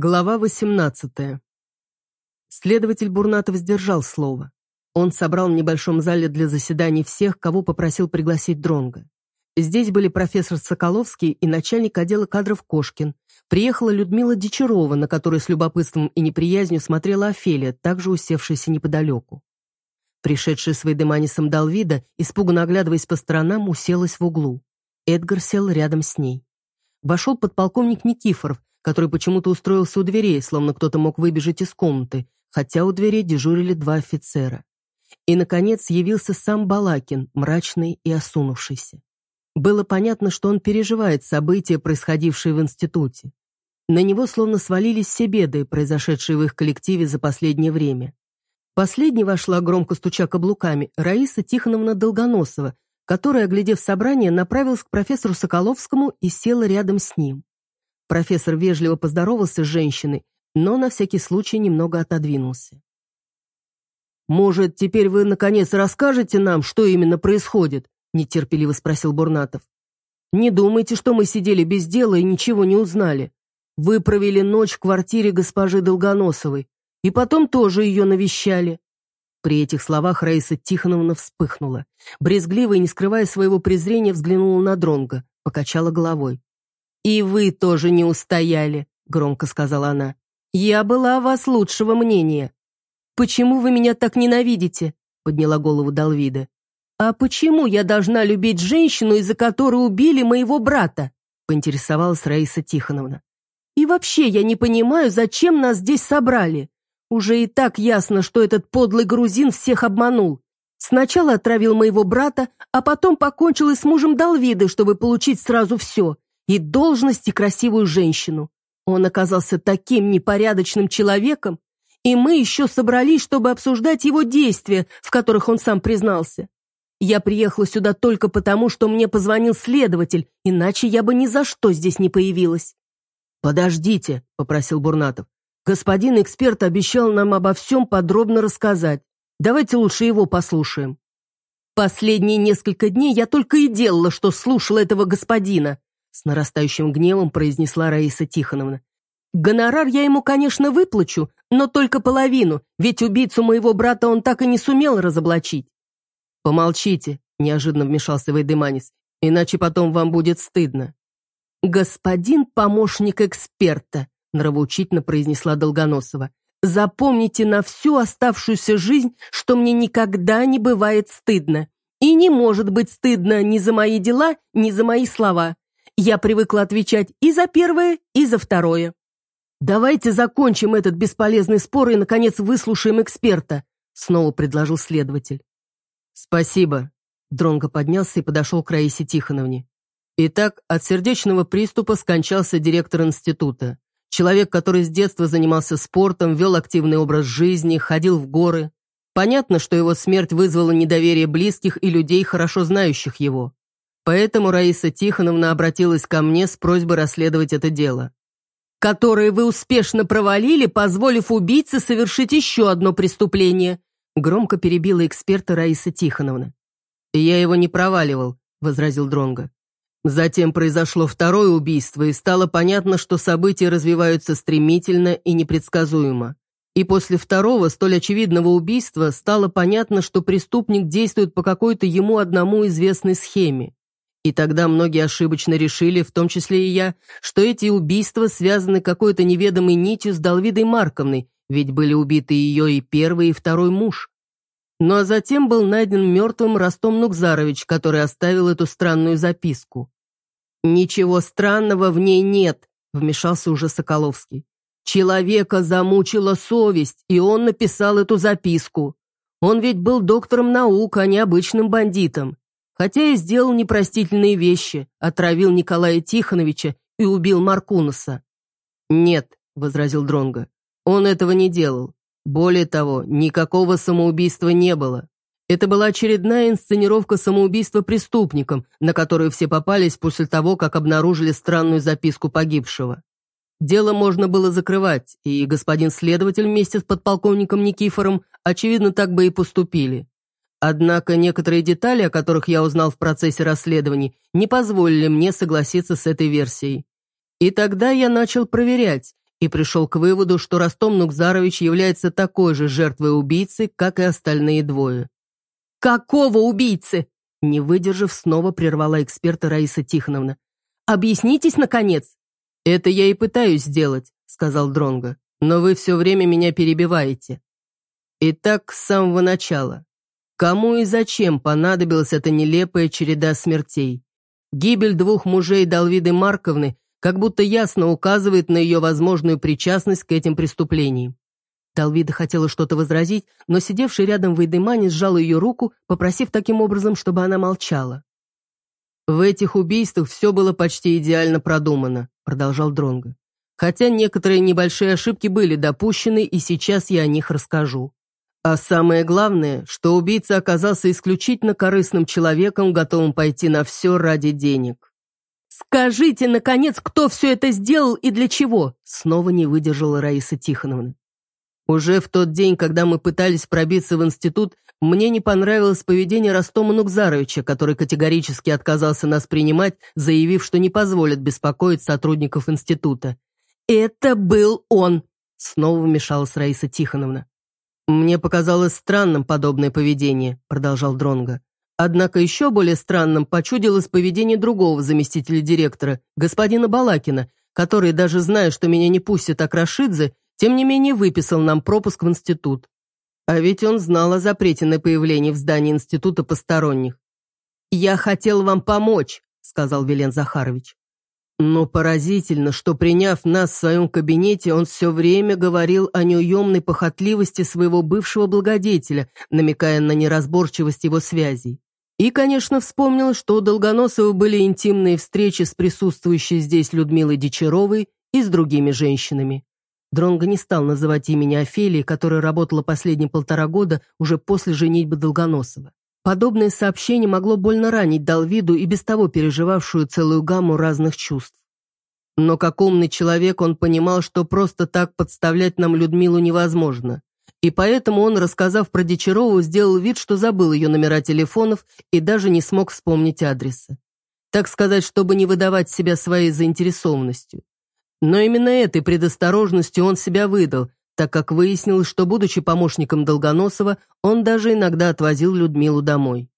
Глава 18. Следователь Бурнатов сдержал слово. Он собрал в небольшом зале для заседаний всех, кого попросил пригласить Дронга. Здесь были профессор Соколовский и начальник отдела кадров Кошкин. Приехала Людмила Дичарова, на которую с любопытством и неприязнью смотрела Офелия, также усевшаяся неподалеку. Пришедшая с Вейдеманисом Далвида, испуганно оглядываясь по сторонам, уселась в углу. Эдгар сел рядом с ней. Вошел подполковник Никифоров, который почему-то устроился у дверей, словно кто-то мог выбежать из комнаты, хотя у дверей дежурили два офицера. И, наконец, явился сам Балакин, мрачный и осунувшийся. Было понятно, что он переживает события, происходившие в институте. На него словно свалились все беды, произошедшие в их коллективе за последнее время. Последней вошла, громко стуча каблуками, Раиса Тихоновна Долгоносова, которая, оглядев собрание, направилась к профессору Соколовскому и села рядом с ним. Профессор вежливо поздоровался с женщиной, но на всякий случай немного отодвинулся. «Может, теперь вы, наконец, расскажете нам, что именно происходит?» – нетерпеливо спросил Бурнатов. «Не думайте, что мы сидели без дела и ничего не узнали. Вы провели ночь в квартире госпожи Долгоносовой, и потом тоже ее навещали. При этих словах Раиса Тихоновна вспыхнула. Брезгливо и не скрывая своего презрения, взглянула на Дронга, покачала головой. «И вы тоже не устояли», — громко сказала она. «Я была о вас лучшего мнения». «Почему вы меня так ненавидите?» — подняла голову Далвида. «А почему я должна любить женщину, из-за которой убили моего брата?» — поинтересовалась Раиса Тихоновна. «И вообще я не понимаю, зачем нас здесь собрали. Уже и так ясно, что этот подлый грузин всех обманул. Сначала отравил моего брата, а потом покончил и с мужем Далвиды, чтобы получить сразу все. И должность, и красивую женщину. Он оказался таким непорядочным человеком, и мы еще собрались, чтобы обсуждать его действия, в которых он сам признался. Я приехала сюда только потому, что мне позвонил следователь, иначе я бы ни за что здесь не появилась. «Подождите», — попросил Бурнатов. Господин эксперт обещал нам обо всем подробно рассказать. Давайте лучше его послушаем. Последние несколько дней я только и делала, что слушала этого господина, с нарастающим гневом произнесла Раиса Тихоновна. Гонорар я ему, конечно, выплачу, но только половину, ведь убийцу моего брата он так и не сумел разоблачить. Помолчите, неожиданно вмешался Вейдеманис, иначе потом вам будет стыдно. Господин помощник эксперта, нравоучительно произнесла Долгоносова. «Запомните на всю оставшуюся жизнь, что мне никогда не бывает стыдно. И не может быть стыдно ни за мои дела, ни за мои слова. Я привыкла отвечать и за первое, и за второе». «Давайте закончим этот бесполезный спор и, наконец, выслушаем эксперта», снова предложил следователь. «Спасибо», Дронго поднялся и подошел к Раисе Тихоновне. Итак, от сердечного приступа скончался директор института. Человек, который с детства занимался спортом, вел активный образ жизни, ходил в горы. Понятно, что его смерть вызвала недоверие близких и людей, хорошо знающих его. Поэтому Раиса Тихоновна обратилась ко мне с просьбой расследовать это дело. «Которое вы успешно провалили, позволив убийце совершить еще одно преступление», громко перебила эксперта Раиса Тихоновна. «Я его не проваливал», — возразил Дронго. Затем произошло второе убийство, и стало понятно, что события развиваются стремительно и непредсказуемо. И после второго, столь очевидного убийства, стало понятно, что преступник действует по какой-то ему одному известной схеме. И тогда многие ошибочно решили, в том числе и я, что эти убийства связаны какой-то неведомой нитью с Далвидой Марковной, ведь были убиты ее и первый, и второй муж. Ну а затем был найден мертвым Ростом Нукзарович, который оставил эту странную записку. «Ничего странного в ней нет», — вмешался уже Соколовский. «Человека замучила совесть, и он написал эту записку. Он ведь был доктором наук, а не обычным бандитом. Хотя и сделал непростительные вещи, отравил Николая Тихоновича и убил Маркунаса». «Нет», — возразил Дронго, — «он этого не делал. Более того, никакого самоубийства не было. Это была очередная инсценировка самоубийства преступником, на которую все попались после того, как обнаружили странную записку погибшего. Дело можно было закрывать, и господин следователь вместе с подполковником Никифором, очевидно, так бы и поступили. Однако некоторые детали, о которых я узнал в процессе расследований, не позволили мне согласиться с этой версией. И тогда я начал проверять, и пришел к выводу, что Ростом Нукзарович является такой же жертвой убийцы, как и остальные двое. «Какого убийцы?» Не выдержав, снова прервала эксперта Раиса Тихоновна. «Объяснитесь, наконец!» «Это я и пытаюсь сделать», — сказал Дронго. «Но вы все время меня перебиваете». Итак, с самого начала. Кому и зачем понадобилась эта нелепая череда смертей? Гибель двух мужей Далвиды Марковны как будто ясно указывает на ее возможную причастность к этим преступлениям. Талвида хотела что-то возразить, но сидевший рядом Вейдемани сжал ее руку, попросив таким образом, чтобы она молчала. «В этих убийствах все было почти идеально продумано», — продолжал Дронго. «Хотя некоторые небольшие ошибки были допущены, и сейчас я о них расскажу. А самое главное, что убийца оказался исключительно корыстным человеком, готовым пойти на все ради денег. «Скажите, наконец, кто все это сделал и для чего?» Снова не выдержала Раиса Тихоновна. Уже в тот день, когда мы пытались пробиться в институт, мне не понравилось поведение Ростома Нукзаровича, который категорически отказался нас принимать, заявив, что не позволит беспокоить сотрудников института. «Это был он!» — снова вмешалась Раиса Тихоновна. «Мне показалось странным подобное поведение», — продолжал Дронга. Однако еще более странным почудилось поведение другого заместителя директора, господина Балакина, который, даже зная, что меня не пустят Акрашидзе, тем не менее выписал нам пропуск в институт. А ведь он знал о запрете на появление в здании института посторонних. «Я хотел вам помочь», — сказал Велен Захарович. Но поразительно, что, приняв нас в своем кабинете, он все время говорил о неуемной похотливости своего бывшего благодетеля, намекая на неразборчивость его связей. И, конечно, вспомнил, что у Долгоносова были интимные встречи с присутствующей здесь Людмилой Дичаровой и с другими женщинами. Дронго не стал называть имени Офелии, которая работала последние полтора года уже после женитьбы Долгоносова. Подобное сообщение могло больно ранить Далвиду и без того переживавшую целую гамму разных чувств. Но как умный человек он понимал, что просто так подставлять нам Людмилу невозможно. И поэтому он, рассказав про Дичарову, сделал вид, что забыл ее номера телефонов и даже не смог вспомнить адреса. Так сказать, чтобы не выдавать себя своей заинтересованностью. Но именно этой предосторожностью он себя выдал, так как выяснил, что, будучи помощником Долгоносова, он даже иногда отвозил Людмилу домой.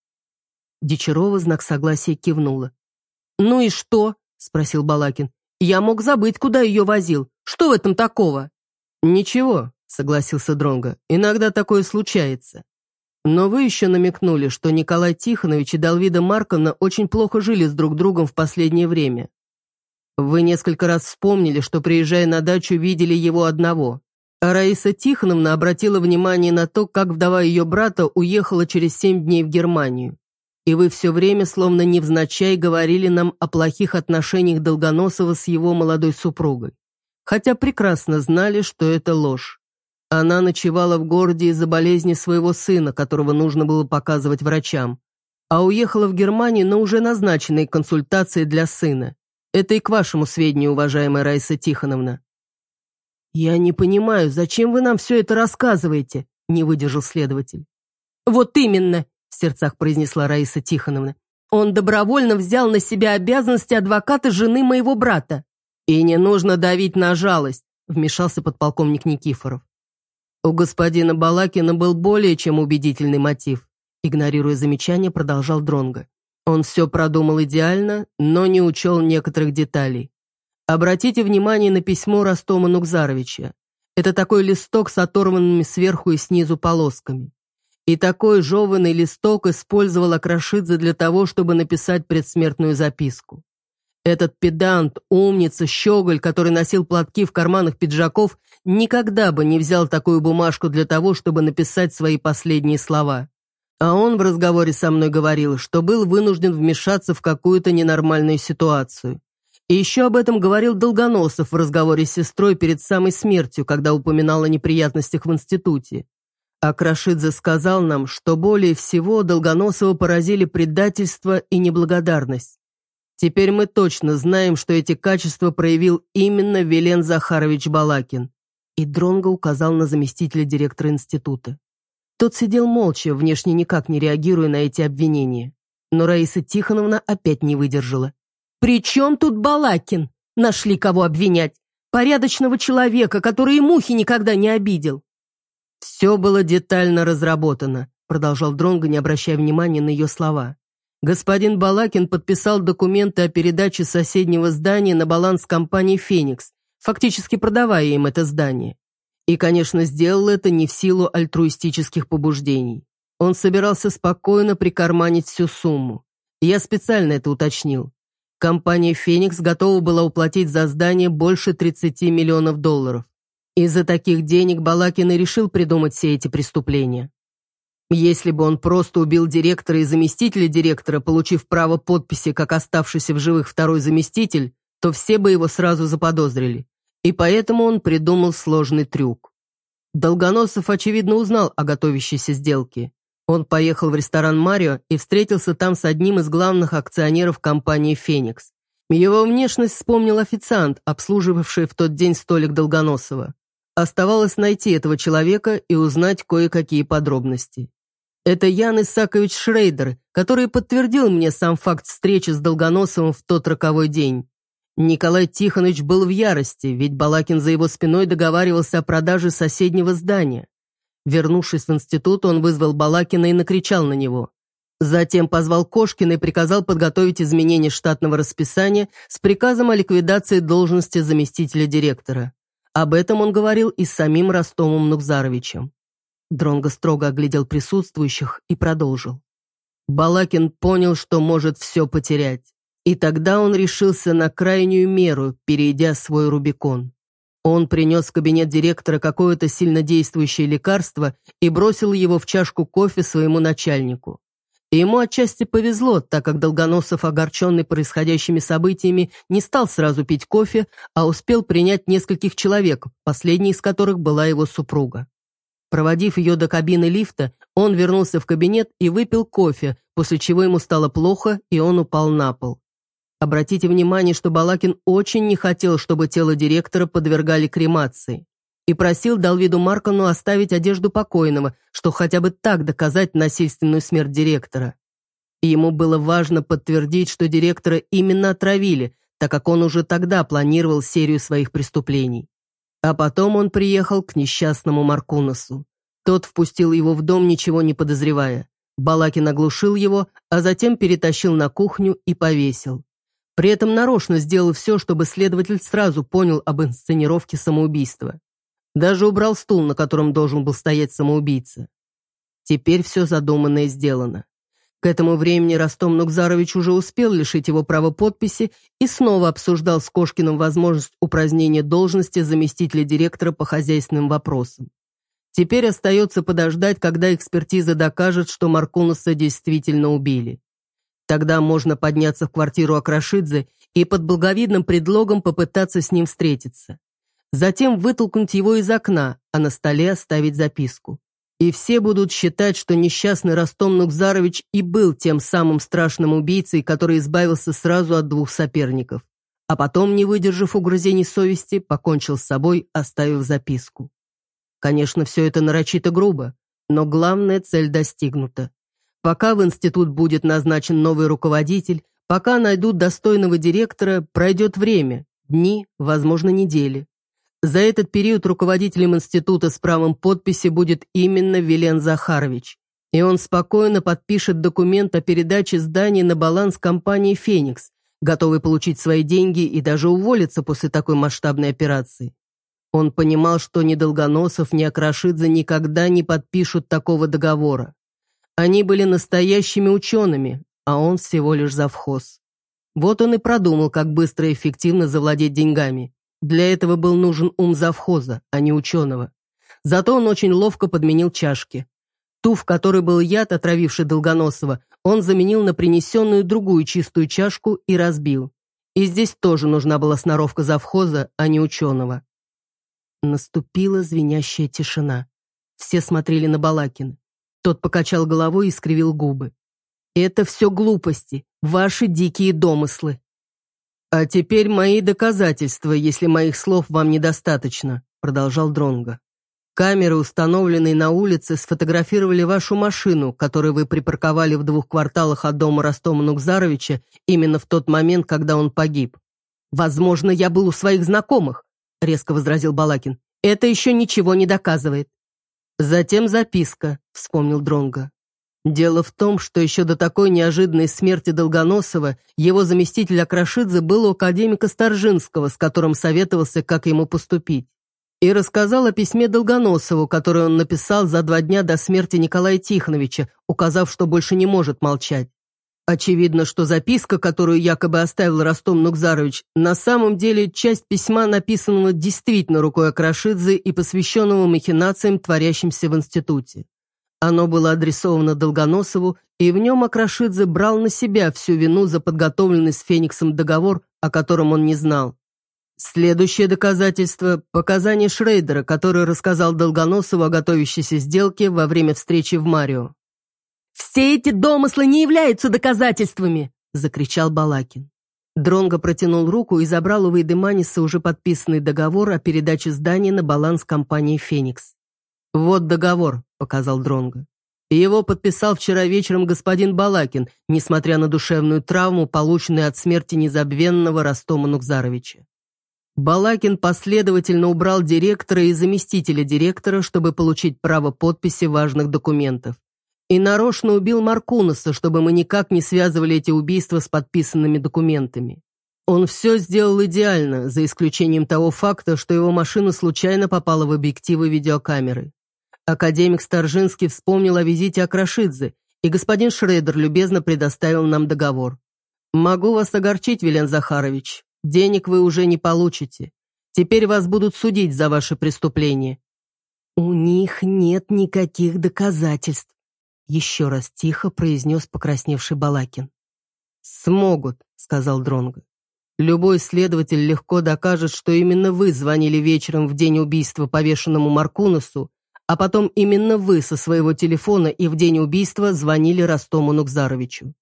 Дичарова знак согласия кивнула. «Ну и что?» – спросил Балакин. «Я мог забыть, куда ее возил. Что в этом такого?» «Ничего», – согласился Дронго. «Иногда такое случается. Но вы еще намекнули, что Николай Тихонович и Далвида Марковна очень плохо жили с друг другом в последнее время. Вы несколько раз вспомнили, что, приезжая на дачу, видели его одного. Раиса Тихоновна обратила внимание на то, как вдова ее брата уехала через семь дней в Германию. И вы все время, словно невзначай, говорили нам о плохих отношениях Долгоносова с его молодой супругой. Хотя прекрасно знали, что это ложь. Она ночевала в городе из-за болезни своего сына, которого нужно было показывать врачам, а уехала в Германию на уже назначенные консультации для сына. Это и к вашему сведению, уважаемая Раиса Тихоновна». «Я не понимаю, зачем вы нам все это рассказываете?» – не выдержал следователь. «Вот именно», – в сердцах произнесла Раиса Тихоновна. «Он добровольно взял на себя обязанности адвоката жены моего брата». «И не нужно давить на жалость», – вмешался подполковник Никифоров. У господина Балакина был более чем убедительный мотив. Игнорируя замечание, продолжал Дронго. Он все продумал идеально, но не учел некоторых деталей. Обратите внимание на письмо Ростома Нукзаровича. Это такой листок с оторванными сверху и снизу полосками. И такой жеванный листок использовал Акрашидзе для того, чтобы написать предсмертную записку. Этот педант, умница, щеголь, который носил платки в карманах пиджаков, никогда бы не взял такую бумажку для того, чтобы написать свои последние слова. А он в разговоре со мной говорил, что был вынужден вмешаться в какую-то ненормальную ситуацию. И еще об этом говорил Долгоносов в разговоре с сестрой перед самой смертью, когда упоминал о неприятностях в институте. А Крашидзе сказал нам, что более всего Долгоносова поразили предательство и неблагодарность. Теперь мы точно знаем, что эти качества проявил именно Велен Захарович Балакин. И Дронго указал на заместителя директора института. Тот сидел молча, внешне никак не реагируя на эти обвинения. Но Раиса Тихоновна опять не выдержала. «При чем тут Балакин? Нашли кого обвинять. Порядочного человека, который и мухи никогда не обидел. Все было детально разработано, продолжал Дронго, не обращая внимания на ее слова. Господин Балакин подписал документы о передаче соседнего здания на баланс компании «Феникс», фактически продавая им это здание. И, конечно, сделал это не в силу альтруистических побуждений. Он собирался спокойно прикарманить всю сумму. Я специально это уточнил. Компания «Феникс» готова была уплатить за здание больше 30 миллионов долларов. Из-за таких денег Балакин и решил придумать все эти преступления. Если бы он просто убил директора и заместителя директора, получив право подписи как оставшийся в живых второй заместитель, то все бы его сразу заподозрили. И поэтому он придумал сложный трюк. Долгоносов, очевидно, узнал о готовящейся сделке. Он поехал в ресторан «Марио» и встретился там с одним из главных акционеров компании «Феникс». Его внешность вспомнил официант, обслуживавший в тот день столик Долгоносова. Оставалось найти этого человека и узнать кое-какие подробности. Это Ян Исакович Шрейдер, который подтвердил мне сам факт встречи с Долгоносовым в тот роковой день. Николай Тихонович был в ярости, ведь Балакин за его спиной договаривался о продаже соседнего здания. Вернувшись в институт, он вызвал Балакина и накричал на него. Затем позвал Кошкина и приказал подготовить изменение штатного расписания с приказом о ликвидации должности заместителя директора. Об этом он говорил и с самим Ростомом Нукзаровичем. Дронго строго оглядел присутствующих и продолжил. Балакин понял, что может все потерять. И тогда он решился на крайнюю меру, перейдя свой Рубикон. Он принес в кабинет директора какое-то сильнодействующее лекарство и бросил его в чашку кофе своему начальнику. И ему отчасти повезло, так как Долгоносов, огорченный происходящими событиями, не стал сразу пить кофе, а успел принять нескольких человек, последней из которых была его супруга. Проводив ее до кабины лифта, он вернулся в кабинет и выпил кофе, после чего ему стало плохо, и он упал на пол. Обратите внимание, что Балакин очень не хотел, чтобы тело директора подвергали кремации, и просил Далвиду Маркану оставить одежду покойного, что хотя бы так доказать насильственную смерть директора. И ему было важно подтвердить, что директора именно отравили, так как он уже тогда планировал серию своих преступлений. А потом он приехал к несчастному Маркунасу. Тот впустил его в дом, ничего не подозревая. Балакин оглушил его, а затем перетащил на кухню и повесил. При этом нарочно сделал все, чтобы следователь сразу понял об инсценировке самоубийства. Даже убрал стул, на котором должен был стоять самоубийца. Теперь все задуманное сделано. К этому времени Ростом Нукзарович уже успел лишить его права подписи и снова обсуждал с Кошкиным возможность упразднения должности заместителя директора по хозяйственным вопросам. Теперь остается подождать, когда экспертиза докажет, что Маркунуса действительно убили. Тогда можно подняться в квартиру Акрашидзе и под благовидным предлогом попытаться с ним встретиться. Затем вытолкнуть его из окна, а на столе оставить записку. И все будут считать, что несчастный Ростом Нукзарович и был тем самым страшным убийцей, который избавился сразу от двух соперников. А потом, не выдержав угрызений совести, покончил с собой, оставив записку. Конечно, все это нарочито грубо, но главная цель достигнута. Пока в институт будет назначен новый руководитель, пока найдут достойного директора, пройдет время, дни, возможно, недели. За этот период руководителем института с правом подписи будет именно Вилен Захарович. И он спокойно подпишет документ о передаче здания на баланс компании «Феникс», готовый получить свои деньги и даже уволиться после такой масштабной операции. Он понимал, что ни Долгоносов, ни Акрашидзе никогда не подпишут такого договора. Они были настоящими учеными, а он всего лишь завхоз. Вот он и продумал, как быстро и эффективно завладеть деньгами. Для этого был нужен ум завхоза, а не ученого. Зато он очень ловко подменил чашки. Ту, в которой был яд, отравивший Долгоносова, он заменил на принесенную другую чистую чашку и разбил. И здесь тоже нужна была сноровка завхоза, а не ученого. Наступила звенящая тишина. Все смотрели на Балакина. Тот покачал головой и скривил губы. «Это все глупости, ваши дикие домыслы. «А теперь мои доказательства, если моих слов вам недостаточно», продолжал Дронго. «Камеры, установленные на улице, сфотографировали вашу машину, которую вы припарковали в двух кварталах от дома Ростома Нукзаровича именно в тот момент, когда он погиб. Возможно, я был у своих знакомых. — резко возразил Балакин. «Это еще ничего не доказывает». «Затем записка», — вспомнил Дронга. Дело в том, что еще до такой неожиданной смерти Долгоносова его заместитель Акрашидзе был у академика Старжинского, с которым советовался, как ему поступить. И рассказал о письме Долгоносову, которое он написал за два дня до смерти Николая Тихоновича, указав, что больше не может молчать. Очевидно, что записка, которую якобы оставил Ростом Нукзарович, на самом деле часть письма, написанного действительно рукой Акрашидзе и посвященного махинациям, творящимся в институте. Оно было адресовано Долгоносову, и в нем Акрашидзе брал на себя всю вину за подготовленный с Фениксом договор, о котором он не знал. Следующее доказательство – показания Шрейдера, который рассказал Долгоносову о готовящейся сделке во время встречи в Марио. «Все эти домыслы не являются доказательствами!» – закричал Балакин. Дронго протянул руку и забрал у Вейдеманиса уже подписанный договор о передаче здания на баланс компании «Феникс». «Вот договор», — показал Дронго. Его подписал вчера вечером господин Балакин, несмотря на душевную травму, полученную от смерти незабвенного Ростома Нукзаровича. Балакин последовательно убрал директора и заместителя директора, чтобы получить право подписи важных документов. И нарочно убил Маркунаса, чтобы мы никак не связывали эти убийства с подписанными документами. Он все сделал идеально, за исключением того факта, что его машина случайно попала в объективы видеокамеры. Академик Старжинский вспомнил о визите Акрашидзе, и господин Шредер любезно предоставил нам договор. «Могу вас огорчить, Вилен Захарович. Денег вы уже не получите. Теперь вас будут судить за ваше преступление». «У них нет никаких доказательств», — еще раз тихо произнес покрасневший Балакин. «Смогут», — сказал Дронго. «Любой следователь легко докажет, что именно вы звонили вечером в день убийства повешенному Маркунусу а потом именно вы со своего телефона и в день убийства звонили Ростому Нукзаровичу.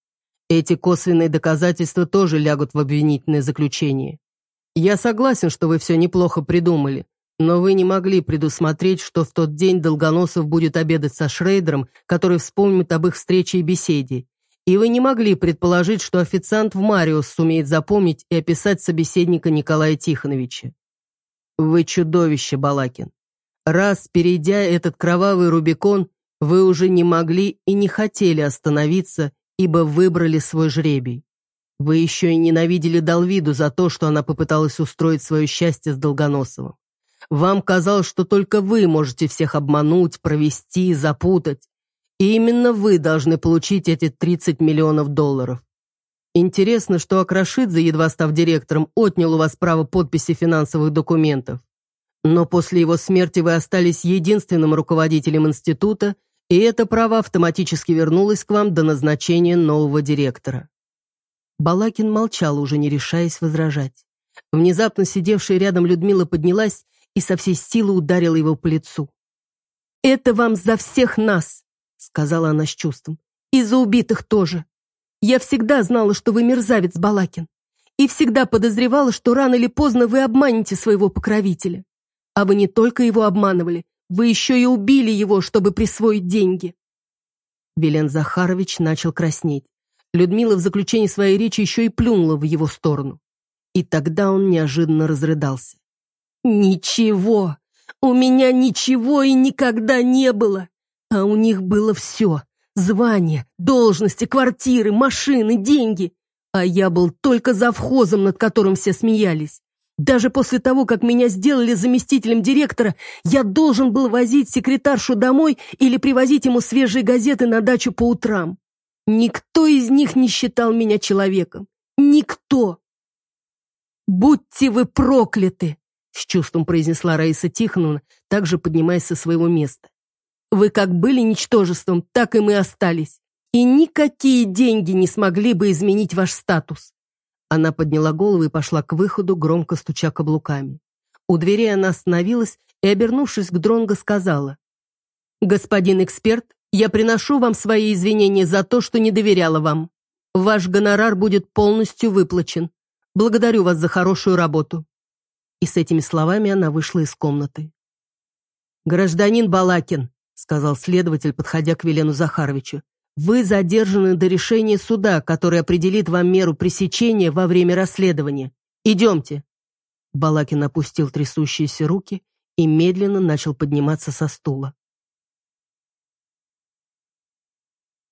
Эти косвенные доказательства тоже лягут в обвинительное заключение. Я согласен, что вы все неплохо придумали, но вы не могли предусмотреть, что в тот день Долгоносов будет обедать со Шрейдером, который вспомнит об их встрече и беседе. И вы не могли предположить, что официант в Мариус сумеет запомнить и описать собеседника Николая Тихоновича. Вы чудовище, Балакин. Раз, перейдя этот кровавый Рубикон, вы уже не могли и не хотели остановиться, ибо выбрали свой жребий. Вы еще и ненавидели Далвиду за то, что она попыталась устроить свое счастье с Долгоносовым. Вам казалось, что только вы можете всех обмануть, провести, запутать. И именно вы должны получить эти 30 миллионов долларов. Интересно, что Акрашидзе, едва став директором, отнял у вас право подписи финансовых документов. Но после его смерти вы остались единственным руководителем института, и это право автоматически вернулось к вам до назначения нового директора». Балакин молчал, уже не решаясь возражать. Внезапно сидевшая рядом Людмила поднялась и со всей силы ударила его по лицу. «Это вам за всех нас!» — сказала она с чувством. «И за убитых тоже. Я всегда знала, что вы мерзавец, Балакин, и всегда подозревала, что рано или поздно вы обманете своего покровителя. А вы не только его обманывали, вы еще и убили его, чтобы присвоить деньги. Велен Захарович начал краснеть. Людмила в заключении своей речи еще и плюнула в его сторону. И тогда он неожиданно разрыдался. «Ничего! У меня ничего и никогда не было! А у них было все. Звания, должности, квартиры, машины, деньги. А я был только завхозом, над которым все смеялись. Даже после того, как меня сделали заместителем директора, я должен был возить секретаршу домой или привозить ему свежие газеты на дачу по утрам. Никто из них не считал меня человеком. Никто. «Будьте вы прокляты!» — с чувством произнесла Раиса Тихоновна, также поднимаясь со своего места. «Вы как были ничтожеством, так и мы остались. И никакие деньги не смогли бы изменить ваш статус. Она подняла голову и пошла к выходу, громко стуча каблуками. У двери она остановилась и, обернувшись к Дронго, сказала. «Господин эксперт, я приношу вам свои извинения за то, что не доверяла вам. Ваш гонорар будет полностью выплачен. Благодарю вас за хорошую работу». И с этими словами она вышла из комнаты. «Гражданин Балакин», — сказал следователь, подходя к Велену Захаровичу, вы задержаны до решения суда, который определит вам меру пресечения во время расследования. Идемте». Балакин опустил трясущиеся руки и медленно начал подниматься со стула.